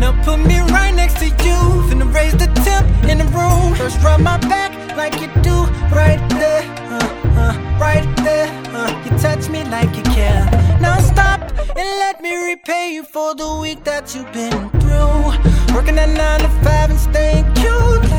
Now put me right next to you, finna raise the temp in the room. First rub my back like you do, right there, uh, uh, right there. Uh, you touch me like you care. Now stop and let me repay you for the week that you've been through. Working at nine to five and staying cute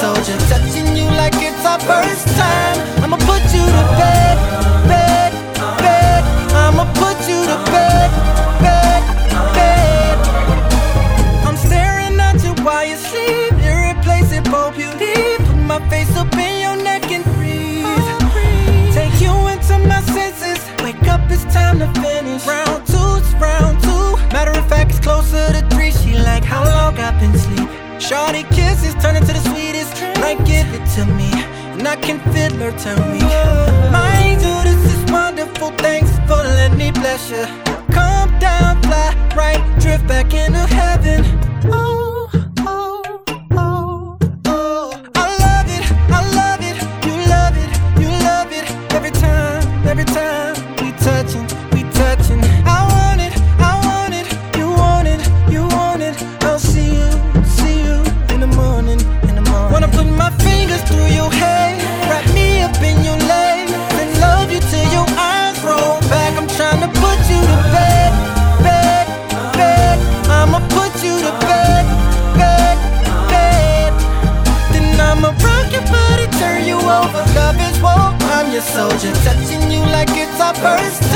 soldier, touching you like it's our first time. I'ma put you to bed, bed, bed. I'ma put you to bed, bed, bed. I'm staring at you while you sleep. Irreplaceable beauty. Put my face up in your neck and freeze. Take you into my senses. Wake up, it's time to finish. Round two, it's round two. Matter of fact, it's closer to three. She like how long I've been sleep. Shorty kisses turn into the sweetest. Like give it to me, and I can feel her turn me. My angel, this is wonderful. Thanks for letting me bless you. Come down, fly right, drift soldier, touching you like it's our first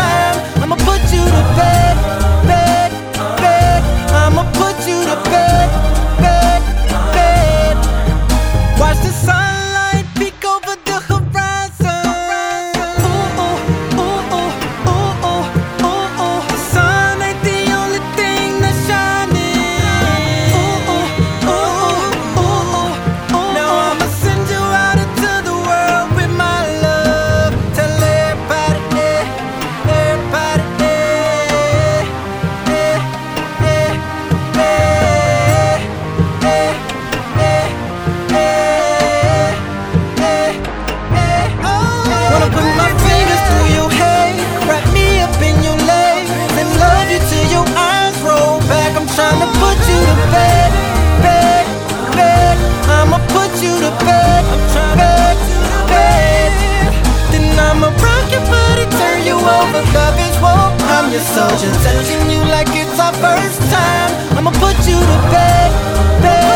your soldier, touching you like it's our first time. I'ma put you to bed, bed.